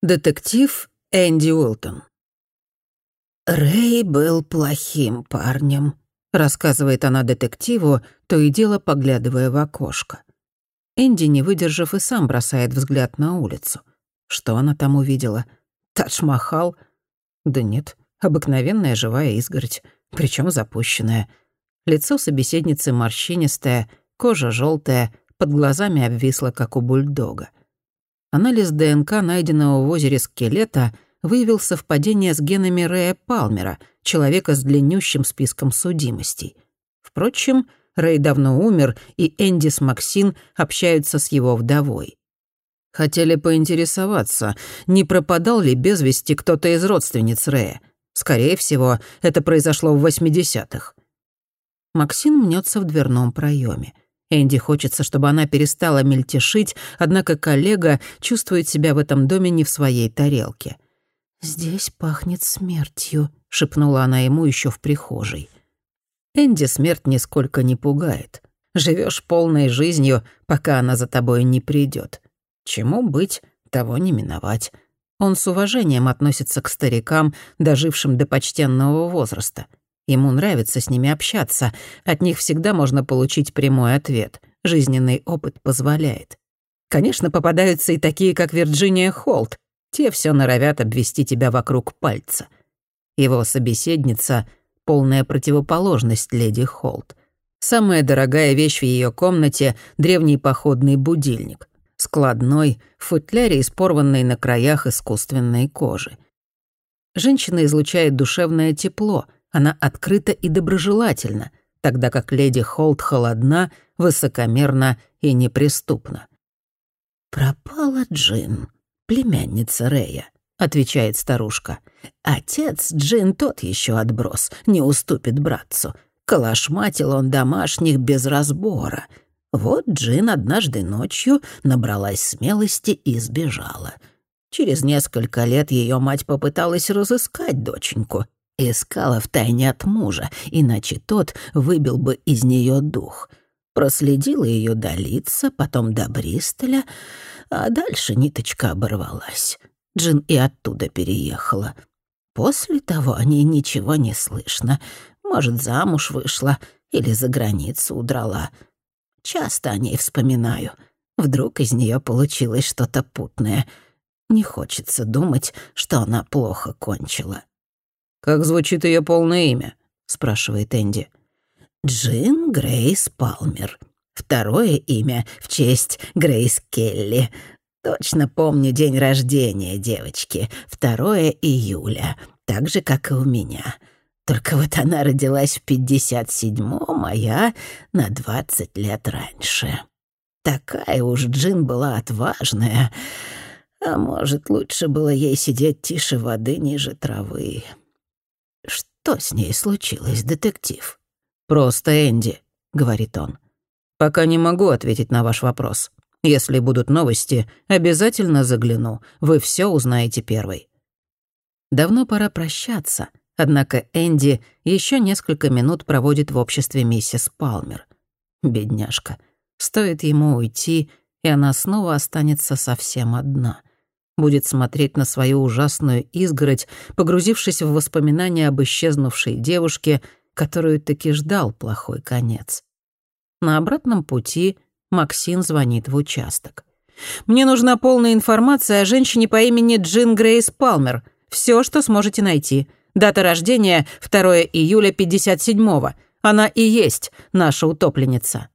Детектив Энди Уилтон. «Рэй был плохим парнем», — рассказывает она детективу, то и дело поглядывая в окошко. Энди, не выдержав, и сам бросает взгляд на улицу. Что она там увидела? Тадж-Махал? Да нет, обыкновенная живая изгородь, причем запущенная. Лицо собеседницы морщинистое, кожа желтая, под глазами обвисла, как у бульдога. Анализ ДНК, найденного в озере скелета, выявил совпадение с генами Рэя Палмера, человека с длиннющим списком судимостей. Впрочем, Рэй давно умер, и Энди с Максин общаются с его вдовой. Хотели поинтересоваться, не пропадал ли без вести кто-то из родственниц Рэя. Скорее всего, это произошло в 80-х. Максин мнется в дверном проеме. Энди хочется, чтобы она перестала мельтешить, однако коллега чувствует себя в этом доме не в своей тарелке. «Здесь пахнет смертью», — шепнула она ему еще в прихожей. Энди смерть нисколько не пугает. Живешь полной жизнью, пока она за тобой не придет. Чему быть, того не миновать. Он с уважением относится к старикам, дожившим до почтенного возраста — Ему нравится с ними общаться, от них всегда можно получить прямой ответ. Жизненный опыт позволяет. Конечно, попадаются и такие, как Вирджиния Холт. Те все норовят обвести тебя вокруг пальца. Его собеседница — полная противоположность леди Холт. Самая дорогая вещь в ее комнате — древний походный будильник. Складной, в футляре из порванной на краях искусственной кожи. Женщина излучает душевное тепло — она открыта и доброжелательна, тогда как леди Холт холодна, высокомерна и неприступна. «Пропала Джин, племянница Рея», — отвечает старушка. «Отец Джин тот еще отброс, не уступит братцу. Калашматил он домашних без разбора. Вот Джин однажды ночью набралась смелости и сбежала. Через несколько лет ее мать попыталась разыскать доченьку, Искала втайне от мужа, иначе тот выбил бы из нее дух. Проследила ее до лица, потом до Бристоля, а дальше ниточка оборвалась. Джин и оттуда переехала. После того о ней ничего не слышно. Может, замуж вышла или за границу удрала. Часто о ней вспоминаю. Вдруг из нее получилось что-то путное. Не хочется думать, что она плохо кончила. «Как звучит ее полное имя?» — спрашивает Энди. «Джин Грейс Палмер. Второе имя в честь Грейс Келли. Точно помню день рождения девочки. 2 июля. Так же, как и у меня. Только вот она родилась в 57-м, а я на 20 лет раньше. Такая уж Джин была отважная. А может, лучше было ей сидеть тише воды ниже травы. Что с ней случилось, детектив? Просто Энди, говорит он. Пока не могу ответить на ваш вопрос. Если будут новости, обязательно загляну. Вы все узнаете первой. Давно пора прощаться, однако Энди еще несколько минут проводит в обществе миссис Палмер. Бедняжка. Стоит ему уйти, и она снова останется совсем одна будет смотреть на свою ужасную изгородь, погрузившись в воспоминания об исчезнувшей девушке, которую таки ждал плохой конец. На обратном пути Максин звонит в участок. «Мне нужна полная информация о женщине по имени Джин Грейс Палмер. Все, что сможете найти. Дата рождения — 2 июля 57-го. Она и есть наша утопленница».